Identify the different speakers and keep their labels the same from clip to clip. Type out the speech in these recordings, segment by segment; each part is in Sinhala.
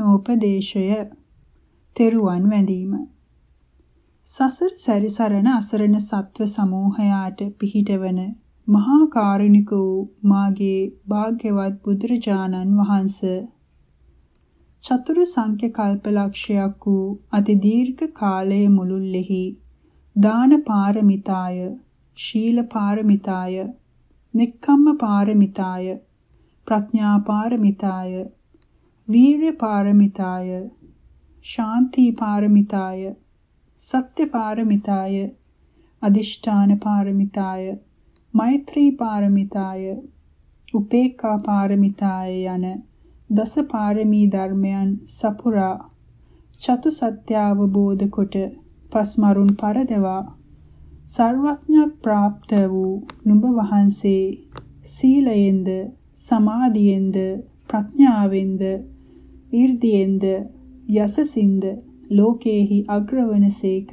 Speaker 1: ප්‍රඥෝපදේශය තෙරුවන් වැඳීම. සසර සැරිසරන අසරණ සත්ව සමූහයාට පිහිටවන මහා කාරුණික වූ මාගේ භාග්‍යවත් බුදුරජාණන් වහන්සේ චතුරු සංඛ්‍ය කල්පලක්ෂයක් වූ අති දීර්ඝ කාලයේ මුළුල්ලෙහි දාන පාරමිතාය ශීල පාරමිතාය නික්කම්ම පාරමිතාය ප්‍රඥා පාරමිතාය වීර්ය පාරමිතාය ශාන්ති පාරමිතාය සත්‍ය පාරමිතාය අදිෂ්ඨාන පාරමිතාය මෛත්‍රී පාරමිතාය උපේක්ඛා පාරමිතාය යන දස පාරමී ධර්මයන් සපුරා චතු සත්‍ය අවබෝධ කොට පස්මරුන් පරදවා සර්වඥ ප්‍රාප්ත වූ නුඹ වහන්සේ සීලයෙන්ද සමාධියෙන්ද ප්‍රඥාවෙන්ද ඊර්දියෙන්ද යසසින්ද ලෝකේහි අග්‍රවනසේක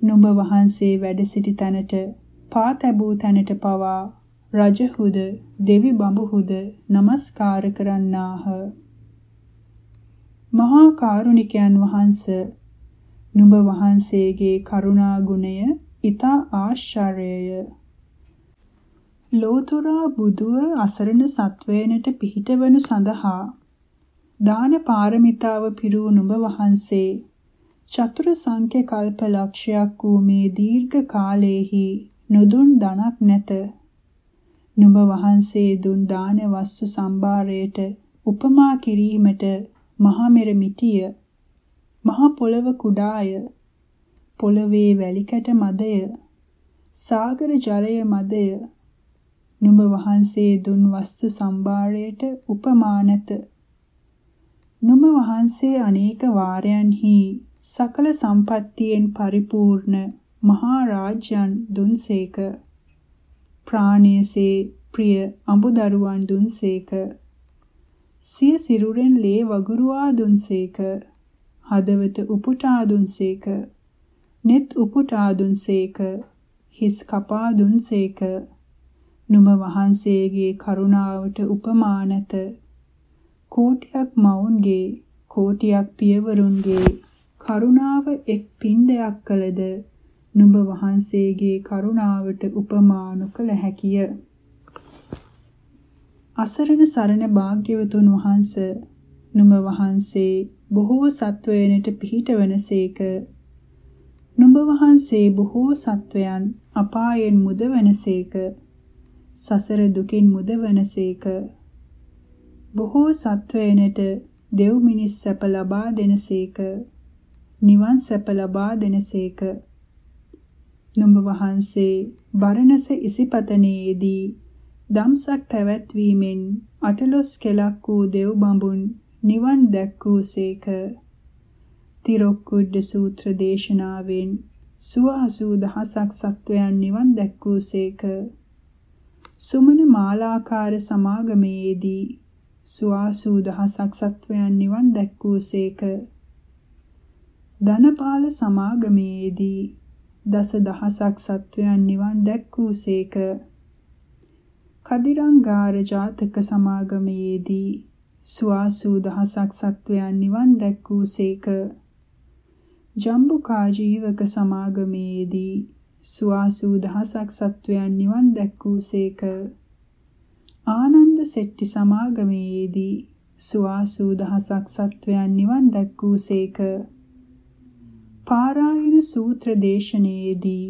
Speaker 1: නුඹ වහන්සේ වැඩ සිටි තැනට පා තැබූ තැනට පවා රජහුද දෙවි බඹුහුද নমස්කාර කරන්නාහ. මහා කාරුණිකයන් වහන්ස නුඹ වහන්සේගේ කරුණා ගුණය ඊතා ආශ්චර්යය. ලෝතුරා බුදුව අසරණ සත්වයනට පිහිටවනු සඳහා දාන පාරමිතාව පිරූ නුඹ වහන්සේ. චතුර සංඛ්‍ය කල්ප ලක්ෂයක් වූ මේ දීර්ඝ කාලයේහි නොදුන් ධනක් නැත. නුඹ වහන්සේ දුන් දාන වස්තු සම්භාරයට උපමා කිරීමට මහා මෙර මිටිය. මහා පොළව කුඩාය. පොළවේ වැලිකැට මදය. සාගර ජලය මදය. නුඹ වහන්සේ දුන් වස්තු සම්භාරයට උපමා නැත. නුඹ වහන්සේ අනේක වාරයන්හි සකල සම්පත්තියෙන් පරිපූර්ණ මහා රාජ්‍යයන් දුන්සේක. ප්‍රාණයසේ ප්‍රිය අඹදරුවන් දුන්සේක. සිය සිරුරෙන් ලේ වගුරුවා දුන්සේක. හදවත උපුටා දුන්සේක. net උපුටා දුන්සේක. හිස් කපා දුන්සේක. නුඹ වහන්සේගේ කරුණාවට උපමා නැත. කෝටියක් මවුන්ගේ කෝටියක් පියවරුන්ගේ කරුණාව එක් පින්ඩයක් කළද නුඹ වහන්සේගේ කරුණාවට උපමා නොකළ හැකිය. අසරණ සරණ භාග්‍යවතුන් වහන්ස නුඹ වහන්සේ බොහෝ සත්වයනට පිහිටවනසේක. නුඹ වහන්සේ බොහෝ සත්වයන් අපායෙන් මුදවනසේක. සසර දුකින් මුදවනසේක. බොහෝ සත්වයනට දෙව් මිනිස් සැප ලබා දෙනසේක. නිවන් සැප ලබා දෙනසේක. නුඹ වහන්සේ බරණස ඉසිපතනයේදී දම්සක් පැවැත්වීමෙන් අටලොස් කෙලක් වූ දෙව් බඹුන් නිවන් දැක්වූසේක. තිරොක්කුඩ්ඩ සූත්‍ර දේශනාවෙන් සුවහසූ දහසක් සත්වයන් නිවන් දැක්වූසේක. සුමන මාලාකාර සමාගමේදී සුවාසූ දහසක් සත්වයන් නිවන් දැක්වූසේක. ධනපාල සමාගමේදී දස දහසක් සත්වයන් නිවන් දැක්වූසේක. කදිරංගාර ජාතක සමාගමේදී සුවාසූ දහසක් සත්වයන් නිවන් දැක්වූසේක. ජම්බුකා ජීවක සමාගමේදී සුවාසූ දහසක් සත්වයන් නිවන් දැක්වූසේක. ආනන්ද සෙට්ටි සමාගමේදී සුවාසූ දහසක් සත්වයන් නිවන් දැක්වූසේක. පාරායන සූත්‍ර දේශනයේදී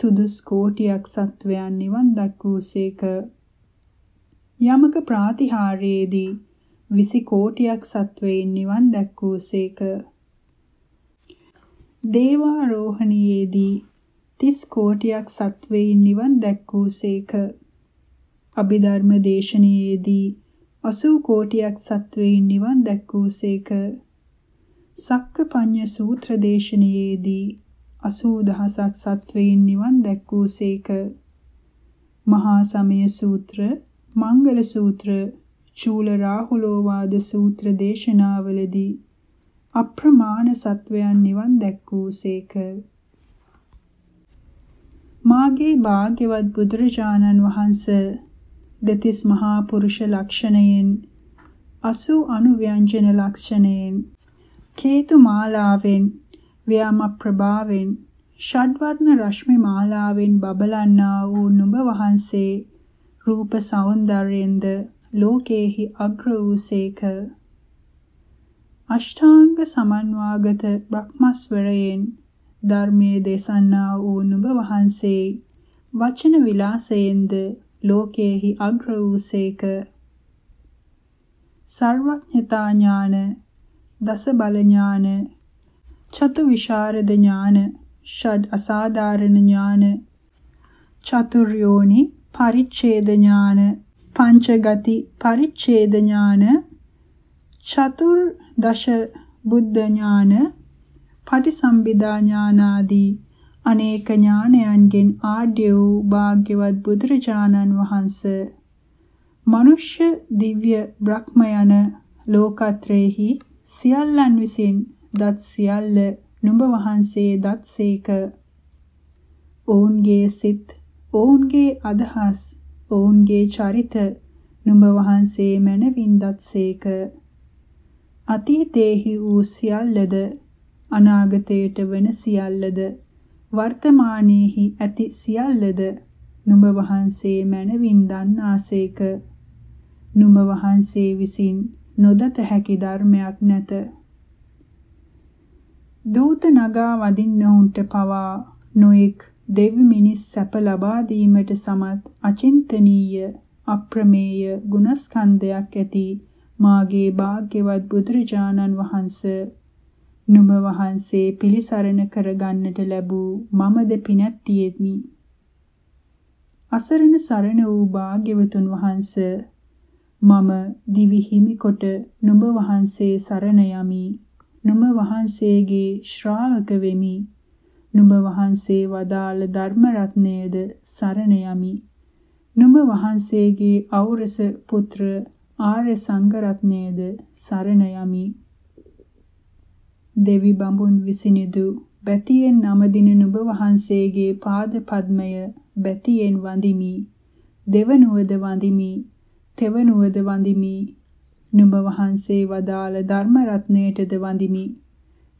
Speaker 1: තුදුස් කෝටියක් සත්වයන් නිවන් දැක්වූසේක. යමක ප්‍රාතිහාර්යයේදී විසි කෝටියක් සත්වයින් නිවන් දැක්වූසේක. දේවාරෝහණයේදී 30 කෝටියක් සත්වයින් නිවන් දැක්වූසේක. අභිධර්ම දේශනාවේදී 80 කෝටියක් සත්වයින් නිවන් දැක්වූසේක. සක්කපඤ්ඤ සූත්‍ර දේශනාවේදී 80000ක් සත්වයින් නිවන් දැක්වූසේක. මහා සමය සූත්‍ර, මංගල සූත්‍ර, චූල රාහුලෝවාද සූත්‍ර දේශනාවලදී අප්‍රමාණ සත්වයන් නිවන් දැක්වූසේක. මාගේ භාග්‍යවත් බුදුරජාණන් වහන්සේ දෙතිස් මහා පුරුෂ ලක්ෂණයෙන් අසු අනුව්‍යංජන ලක්ෂණයෙන් කේතු මාලාවෙන් ව්‍යාම ප්‍රභාවෙන් ෂඩ්වර්ණ රශ්මි මාලාවෙන් බබලන්නා වූ නුඹ වහන්සේ රූප సౌందර්යෙන්ද ලෝකේහි අග්‍ර වූසේක අෂ්ටාංග සමන්වාගත බ්‍රහ්මස්වරයෙන් ධර්මයේ දේශනා වූ නුඹ වහන්සේ වචන විලාසයෙන්ද ලෝකේහි අග්‍ර වූසේක සර්වඥතා ඥාන දස බල ඥාන චතු විශාරද ඥාන ෂඩ් අසාධාරණ ඥාන චතුර්යෝනි පරිච්ඡේද ඥාන පංචගති පරිච්ඡේද ඥාන චතුර් දශ බුද්ධ ඥාන පටිසම්භිදා ඥානාදී අනේක ඥානයන්ගෙන් ආඩ්‍ය වූ භාග්‍යවත් බුදුරජාණන් වහන්සේ. මනුෂ්‍ය දිව්‍ය බ්‍රහ්ම යන ලෝකත්‍රයේහි සියල්ලන් විසින් දත් සියල්ල නුඹ වහන්සේ දත්සේක ඔවුන්ගේ සිත් ඔවුන්ගේ අදහස් ඔවුන්ගේ චරිත නුඹ වහන්සේ මනවින් දත්සේක අතීතේහි වූ සියල්ලද අනාගතයට වන සියල්ලද වර්තමානයේහි ඇති සියල්ලද නුඹ වහන්සේ මනවින් දන්නාසේක නුඹ වහන්සේ විසින් නොදත හැකි ධර්මයක් නැත. දූත නගා වදින්නහුන්ට පවා නොඑක් දෙවි මිනිස් සැප ලබා දීමට සමත් අචින්තනීය අප්‍රමේය ගුණස්කන්ධයක් ඇති මාගේ භාග්‍යවත් බුදුරජාණන් වහන්සේ නුඹ වහන්සේ පිළිසරණ කරගන්නට ලැබූ මමද පිනැත්තියෙමි. අසරණ සරණ වූ භාග්‍යවතුන් වහන්සේ මම දිවි හිමි කොට නුඹ වහන්සේ සරණ යමි. නුඹ වහන්සේගේ ශ්‍රාවක වෙමි. නුඹ වහන්සේ වදාළ ධර්ම රත්නයේද සරණ යමි. නුඹ වහන්සේගේ ඖරස පුත්‍ර ආර්ය සංඝ රත්නයේද සරණ යමි. දෙවි බඹුන් විසිනිදු බැතියෙන් නමදින නුඹ වහන්සේගේ පාද පද්මය බැතියෙන් වඳිමි. දෙවනුවද වඳිමි. තෙවනුවද වඳිමි. නුඹ වහන්සේ වදාළ ධර්ම රත්නයටද වඳිමි.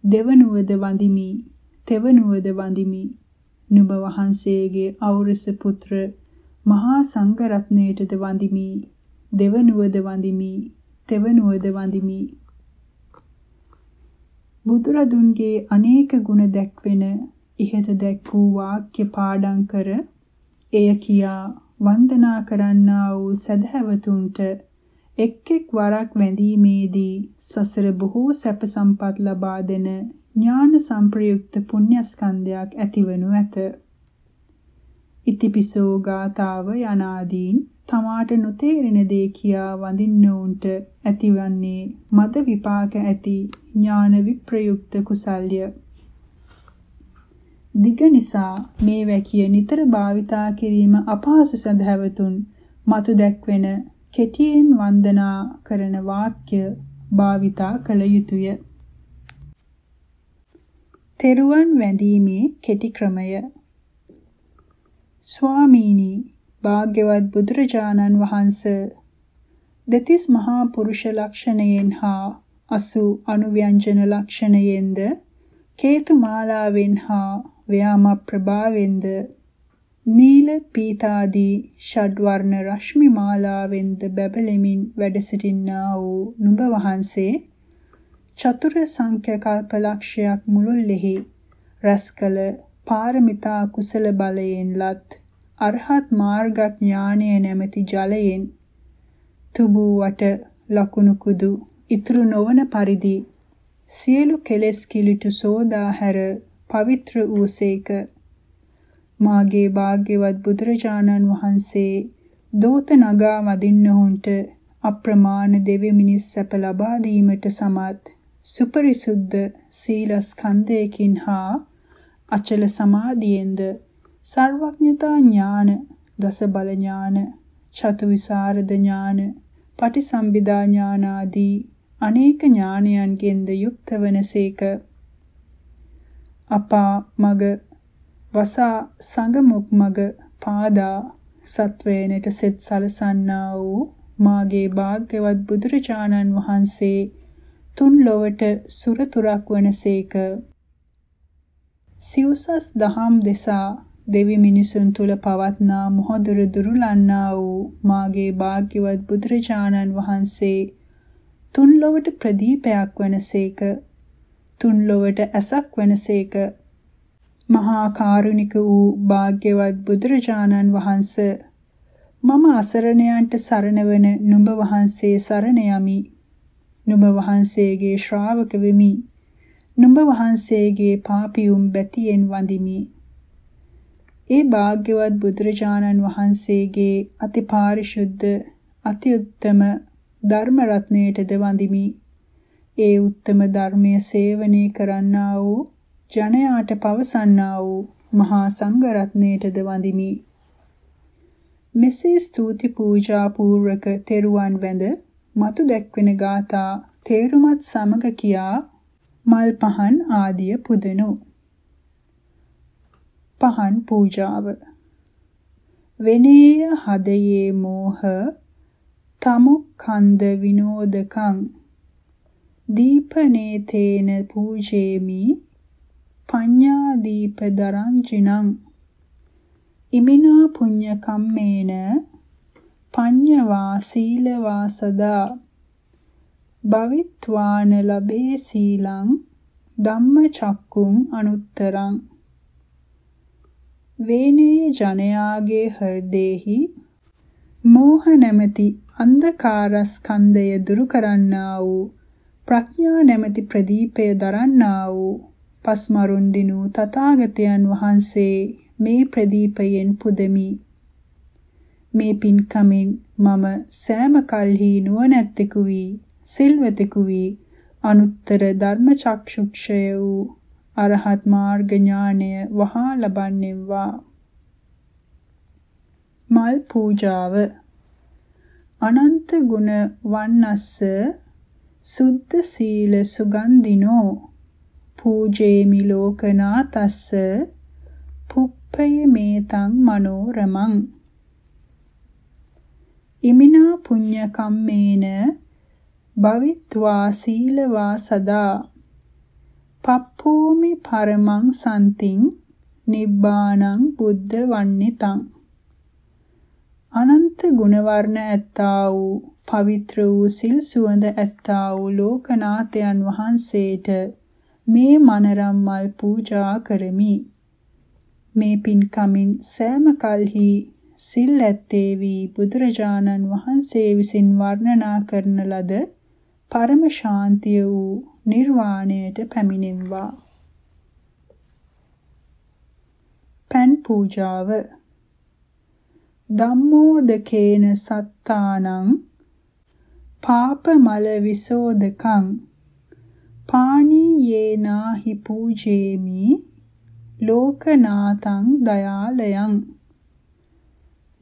Speaker 1: දෙවනුවද වඳිමි. තෙවනුවද වඳිමි. නුඹ වහන්සේගේ ඖරස පුත්‍ර මහා සංඝ රත්නයටද වඳිමි. දෙවනුවද වඳිමි. තෙවනුවද වඳිමි. බුදුරදුන්ගේ අනේක ගුණ දැක්වෙන ඉහත දැක් වූ වාක්‍ය පාඩම් කර එය කියා වන්දනා කරන්නා වූ සදහැවතුන්ට එක් එක් වරක් වැඳීමේදී සසර බොහෝ සැප සම්පත් ලබා දෙන ඥාන සංප්‍රයුක්ත පුණ්‍යස්කන්ධයක් ඇතිවනු ඇත. ඉතිපිසෝ ගාතාව යනාදීන් තමාට නොතේරෙන දේ කියා වඳින්නවුන්ට ඇතිවන්නේ මද විපාක ඇති ඥාන විප්‍රයුක්ත කුසල්ය. දිග නිසා මේ වැකිය නිතර භාවිතා කිරීම අපහසු සඳහවතුන් මතු දැක්වෙන කෙටියෙන් වන්දනා කරන වාක්‍ය භාවිතා කළ යුතුය. තෙරුවන් වැඳීමේ කෙටි ක්‍රමය ස්වාමීනි භාග්‍යවත් බුදුරජාණන් වහන්සේ. දෙතිස් මහා පුරුෂ ලක්ෂණයෙන් හා අසු අනුව්‍යංජන ලක්ෂණයෙන්ද කේතු මාලාවෙන් හා ව්‍යාම ප්‍රභාවෙන්ද නීල පීතාදී ෂඩ්වර්ණ රශ්මි මාලාවෙන්ද බැබලෙමින් වැඩ සිටින්නා වූ නුඹ වහන්සේ චතුර සංඛ්‍ය කල්පලක්ෂයක් මුළුල්ලෙහි රැස්කල පාරමිතා කුසල බලයෙන් ලත් අරහත් මාර්ගඥානය නැමැති ජලයෙන් තුබූ වට ලකුණු කුදු ඉතුරු නොවන පරිදි සියලු කෙලෙස් කිලිටු සෝදා හැර පවිත්‍ර වූසේක මාගේ භාග්‍යවත් බුදුරජාණන් වහන්සේ දෝත නගා වදින්නහුන්ට අප්‍රමාණ දෙවි මිනිස් සැප ලබා දීමට සමත් සුපරිසුද්ධ සීලස්කන්ධයකින් හා අචල සමාධියෙන්ද සර්වඥතා ඥාන දස බල ඥාන චතු විසරද ඥාන පටිසම්භිදා ඥාන ආදී අනේක ඥානයන්ගෙන්ද යුක්ත වනසේක අපා මග වසා සංගමුක් මග පාදා සත්වේනට සෙත් සලසන්නා වූ මාගේ භාග්‍යවත් බුදුරජාණන් වහන්සේ තුන් ලොවට සුරතුරක් වනසේක සිව්සස් දහම් දෙසා දෙවි මිනිසුන් තුල පවත්නා මොහොදුරු දුරුලන්නා වූ මාගේ භාග්‍යවත් බුදුරජාණන් වහන්සේ තුන් ලොවට ප්‍රදීපයක් වනසේක තුන් ලොවට ඇසක් වනසේක. මහා කාරුණික වූ භාග්‍යවත් බුදුරජාණන් වහන්ස මම අසරණයන්ට සරණ වන නුඹ වහන්සේ සරණ යමි. නුඹ වහන්සේගේ ශ්‍රාවක වෙමි. නුඹ වහන්සේගේ පාපියුම් බැතියෙන් වඳිමි. ඒ භාග්‍යවත් බුදුරජාණන් වහන්සේගේ අතිපාරිශුද්ධ අති උත්තම ධර්ම රත්නයටද වඳිමි. ඒ උත්තම ධර්මයේ සේවනය කරන්නා වූ ජනයාට පවසන්නා වූ මහා සංඝ රත්නයටද වඳිමි. මෙසේ ස්තුති පූජා පූර්වක තෙරුවන් වැඳ මතු දැක්වෙන ගාථා තේරුමත් සමග කියා මල් පහන් ආදිය පුදනු. පහන් පූජාව. වෙනේය හදයේ මෝහ තමුක්ඛන්ද විනෝදකං. දීපනේ තේන පූජේමි පඤ්ඤා දීප දරංජිනං. ඉමිනා පුඤ්ඤ කම්මේන පඤ්ඤවා සීලවා සදා. භවිත්වාන ලබේ සීලං ධම්මචක්කුං අනුත්තරං. වේනේය ජනයාගේ හෘදේහි මෝහ නැමැති අන්ධකාරස්කන්ධය දුරු කරන්නා වූ ප්‍රඥා නැමැති ප්‍රදීපය දරන්නා වූ පස්මරුන් දිනු තථාගතයන් වහන්සේ මේ ප්‍රදීපයෙන් පුදමි. මේ පින්කමින් මම සෑම කල්හි නුවණැත්තෙකු වී සිල්වතෙකු වී අනුත්තර ධර්ම චක්ෂුක්ෂය වූ අරහත් මාර්ග ඥානය වහා ලබන්නේවා මල් පූජාව. අනන්ත ගුණ වන්නස්ස සුද්ධ සීල සුගන්ධිනෝ පූජේමි ලෝකනාතස්ස පුප්පය මේතං මනෝරමං. ඉමිනා පුඤ්ඤ කම්මේන භවිත්වා සීලවා සදා. පප්පෝමි පරමං සන්තිං නිබ්බාණං බුද්ධ වන්නිතං. අනන්ත ගුණවර්ණ ඇත්තා වූ පවිත්‍ර වූ සිල් සුවඳ ඇත්තා වූ ලෝකනාථයන් වහන්සේට මේ මනරම් මල් පූජා කරමි. මේ පින්කමින් සෑම කල්හි සිල් ඇත්තේ වී බුදුරජාණන් වහන්සේ විසින් වර්ණනා කරන ලද පරම ශාන්තිය වූ නිර්වාණයට පැමිණෙම්වා. පන් පූජාව ධම්මෝදකේන සත්තානං පාපමල විසෝදකං පාණීයේනාහි පූජේමි ලෝකනාතං දයාලයං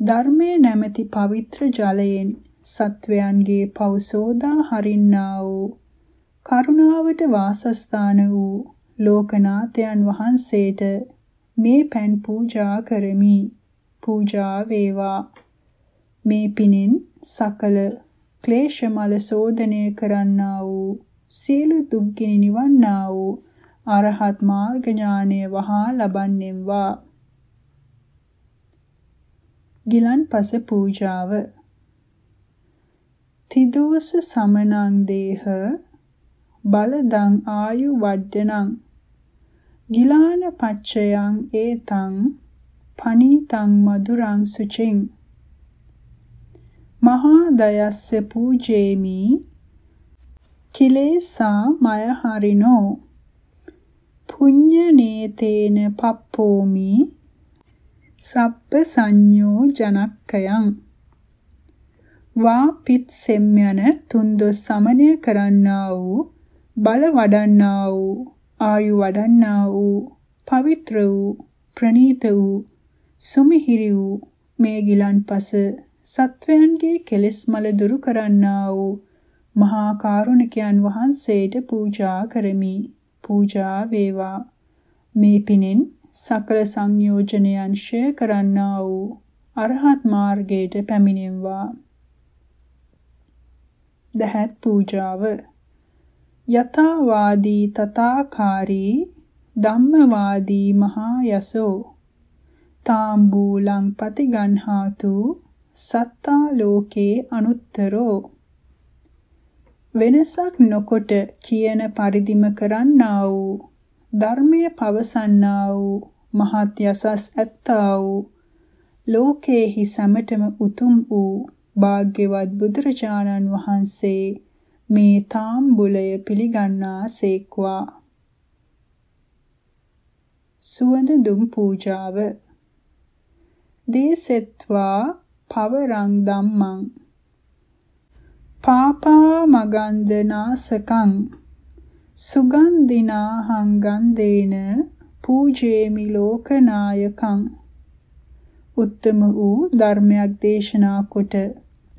Speaker 1: ධර්මයේ නැමැති පවිත්‍ර ජලයෙන් සත්වයන්ගේ පව් සෝදා හරින්නා වූ කරුණාවට වාසස්ථාන වූ ලෝකනාථයන් වහන්සේට මේ පෑන් පූජා කරමි. පූජා වේවා. මේ පිනෙන් සකල ක්ලේශ මල සෝදනය කරන්නා වූ සීල දුක්ගිනි නිවන්නා වූ අරහත් මාර්ග ඥානය වහා ලබන්නේවා ගිලන්පස පූජාව තිදෝස සමනං දේහ බලදං ආයු වඩ්ඩනං. ගිලාන පච්චයං ඒතං පනීතං මధుරං සුචින්. මහා දයස්ස පූජේමි කිලේසා මය හරිනෝ. පුඤ්ඤ නේතේන පප්පෝමි සබ්බ සංයෝ ජනක්කයං වා පිත් සෙම් යන තුන්දොස් සමනය කරන්නා වූ බල වඩන්නා වූ ආයු වඩන්නා වූ පවිත්‍ර වූ ප්‍රණීත වූ සුමිහිරි වූ මේ ගිලන්පස සත්වයන්ගේ කෙලෙස් මල දුරු කරන්නා වූ මහා කරුණිකයන් වහන්සේට පූජා කරමි. පූජා වේවා. මේ පිනෙන් සකල සංයෝජනයන් ෂය කරන්නා වූ අරහත් මාර්ගයට පැමිණෙම්වා දහත් පූජාව. යථාවාදී තථාකාරී ධම්මවාදී මහා යසෝ තාම්බූලං පතිගන්හාතු සත්තා ලෝකේ අනුත්තරෝ. වෙනසක් නොකොට කියන පරිදිම කරන්නා වූ ධර්මය පවසන්නා වූ මහත් යසස් ඇත්තා වූ ලෝකේහි සැමටම උතුම් වූ භාග්‍යවත් බුදුරජාණන් වහන්සේ මේ තාම්බුලය පිළිගන්නා සේක්වා. සුවඳ දුම් පූජාව. දේසෙත්වා පවරං ධම්මං. පාපා මගන්දනාසකං සුගන්ධිනා හංගන්දේන පූජේමි ලෝකනායකං. උත්තම වූ ධර්මයක් දේශනා කොට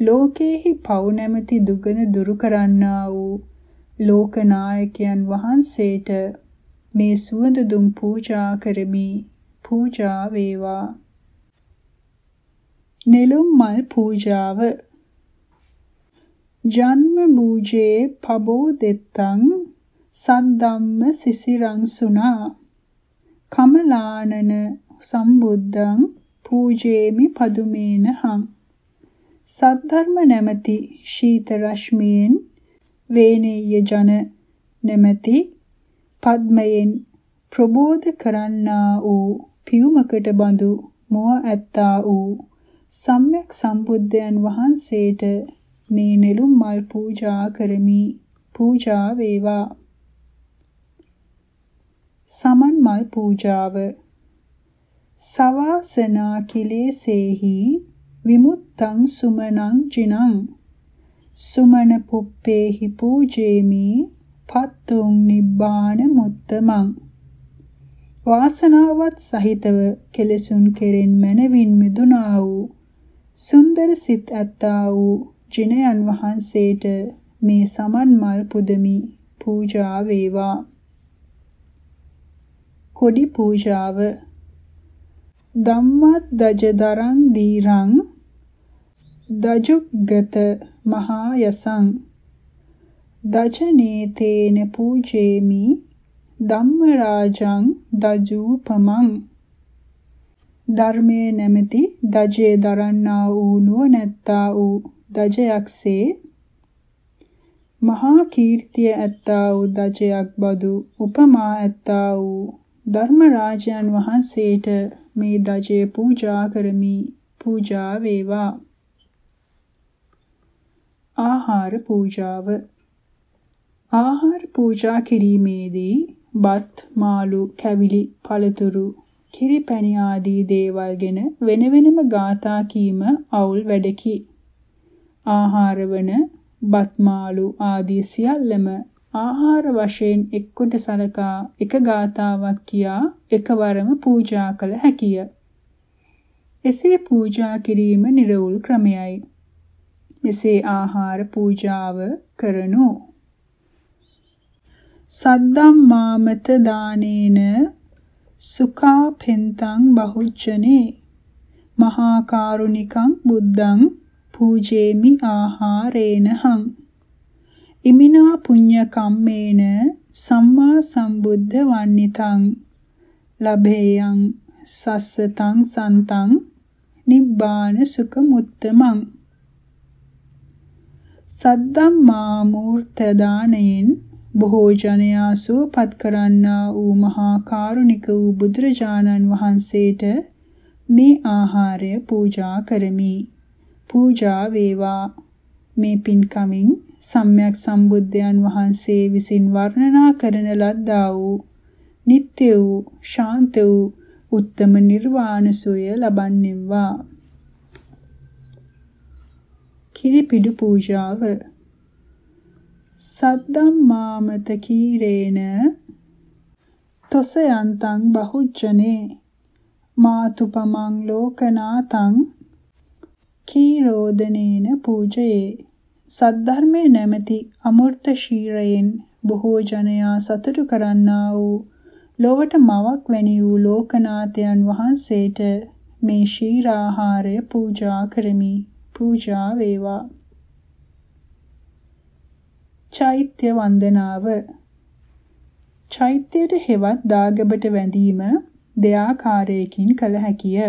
Speaker 1: ලෝකේහි පව් නැමැති දුගන දුරු කරන්නා වූ ලෝකනායකයන් වහන්සේට මේ සුවඳ දුම් පූජා කරමි. පූජා වේවා. නෙළුම් මල් පූජාව. ජන්ම බූජේ පබෝ දෙත්තං සද්දම්ම සිසිරං සුනා. කමලානන සම්බුද්ධං පූජේමි පදුමේනහං. සද්ධර්ම නැමැති ශීත රශ්මියෙන් වේනෙය්‍ය ජන නැමැති පද්මයෙන් ප්‍රබෝධ කරන්නා වූ පියුමකට බඳු මොහ ඇත්තා වූ සම්්‍යක් සම්බුද්ධයන් වහන්සේට මේ නෙළුම් මල් පූජා කරමි පූජා වේවා. සමන් මල් පූජාව. සවාසනා කිලේසේහි විමුත්තං සුමනං ජිනං සුමන පුප්පේහි පූජේමි පත්තුං නිබ්බාන මුත්තමං. වාසනාවත් සහිතව කෙලෙසුන් කෙරෙන් මනවින් මිදුනා වූ සුන්දර සිත් ඇත්තා වූ ජිනයන් වහන්සේට මේ සමන් මල් පුදමි පූජා වේවා. කොඩි පූජාව. ධම්මත් දජදරං දීරං දජුග්ගත මහා යසං දජනේතේන පූජේමි ධම්මරාජං දජූපමං. ධර්මයේ නැමැති දජේ දරන්නා වූ නුවණැත්තා වූ දජයක්සේ මහා කීර්තිය ඇත්තා වූ දජයක් බදු උපමා ඇත්තා වූ ධර්ම රාජයන් වහන්සේට මේ දජය පූජා කරමි පූජා වේවා. ආහාර පූජාව ආහාර පූජා කිරීමේදී බත් මාළු කැවිලි පළතුරු කිරි පැණි ආදී දේවල්ගෙන වෙන වෙනම ගාථා කීම අවුල් වැඩකි ආහාර වන බත් මාළු ආදී සියල්ලම ආහාර වශයෙන් එක්කොට සලකා එක ගාතාවක් කියා එකවරම පූජා කළ හැකිය. එසේ පූජා කිරීම නිර්වුල් ක්‍රමයයි. මෙසේ ආහාර පූජාව කරනු. සද්දම්මාමත දානේන සුඛා පෙන්තං බහුජ්ජනේ. මහා කරුණිකං බුද්ධං පූජේමි ආහාරේනහං. ඉමිනා පුඤ්ඤ කම්මේන සම්මා සම්බුද්ධ වන්නිතං. ලබේයං සස්සතං සන්තං නිබ්බාන සුඛ මුත්තමං සද්දම්මා මූර්ත දානයෙන් බොහෝ ජනයා සුවපත් කරන්නා වූ මහා කරුණික වූ බුදුරජාණන් වහන්සේට මේ ආහාරය පූජා කරමි. පූජා වේවා. මේ පින්කමින් සම්්‍යක් සම්බුද්ධයන් වහන්සේ විසින් වර්ණනා කරන ලද්දා වූ නিত্য වූ ශාන්ත වූ උත්තම නිර්වාණ සෝය ලබන්නේවා කිරිපිඩු පූජාව. සද්දම්මාමත කීරේන තොසයන්තං බහුජ්ජනේ. මාතුපමං ලෝකනාතං කීරෝදනේන පූජයේ. සද්ධර්මයේ නැමැති අමෘත ශීරයෙන් බොහෝ ජනයා සතුටු කරන්නා වූ ලොවට මවක් වැනි වූ ලෝකනාථයන් වහන්සේට මේ ශීරාහාරය පූජා කරමි. පූජා වේවා චෛත්‍ය වන්දනාව චෛත්‍යයට හෙවත් දාගබට වැඳීම දෙආකාරයකින් කළ හැකිය.